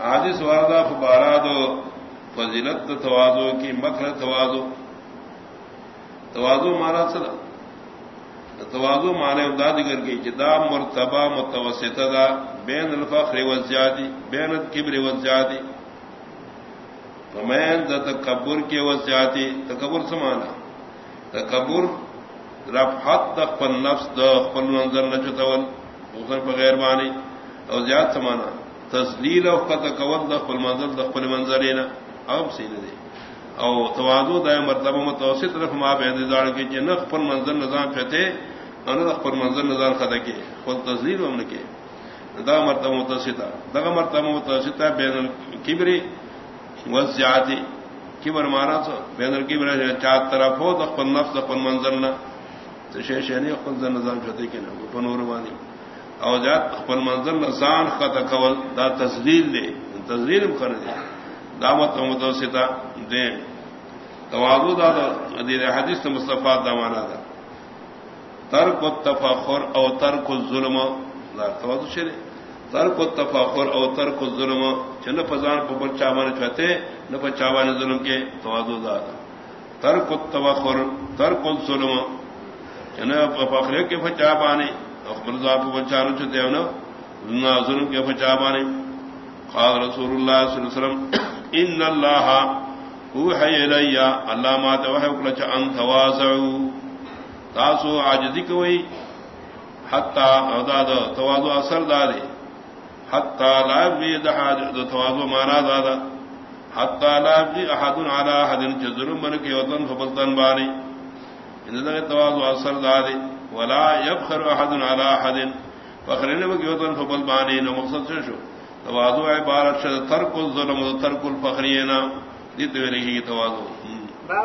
حادث واردہ فبارہ دو فضیلت توازو کی مکر توازو. توازو مارا چلا توازو مانے امداد کر کے جدا مرتبہ متوسط دا بین الفخر وزیادی بین الکبر وزیادی فمین دا تکبر کے وزیادی تکبر سمانا تکبر رفحت دخل نفس دخل منظر نچتول بغیر مانی اور زیاد سمانا تسلیل او قد کول دخل منظر دخل منظرینا اب سینے دے او توازو دا مرتبہ مطلب متوسط رف ما بین دار کی جنخ پر منظر نظام پھتے ان رخ پر منظر نظام خدا کے خود تسلیل ہم نے کے دا مطلب مرتبہ متوسطہ دا مرتبہ مطلب متوسطہ بین الکبری وزیاتی کبر مارا سو بین الکبر چار طرف ہو دخل نفس دخل منظر نہ تو شیش یعنی خود نظام پھتے کے نا پنور وانی او جات خپل منظر نسان خط کول، دا تسلیل دے تسلیل کر دے دعوت متوسطہ دے توازو دا دیر حدیث مصطفیٰ دا مانا دا ترک التفاخر او ترک الظلم. دا توازو شرے ترک التفاخر او ترک الظلم. چن فزان پر چاوان چاہتے نہ پر چاوان ظلم کے توازو دا دا ترک التفاخر ترک الظلم. چھے چن فخر کے فچا پانے اخبر ذات بچارو چ دیونا ظلم کے بچا بانے۔ قال رسول اللہ صلی اللہ علیہ وسلم، ان اللہ اوحی الیا اللہ ما توحی وکلا چ ان تواضعوا تاسو عاجزی کوئی حتا اوداد تواضع اثر دارے حتا لا بيد حاجت تواضع مانا دادا حتا لا بي احد على احد ظلم من کے وطن فبلتن بانی ان تواضع اثر دارے ولا يبخر احد على احد فخرنا بكيوتن فبل باني نو مقصد شو. تواضع عبارت شد ترک الظلم و ترک الفخرینا دي تو رہی تواضع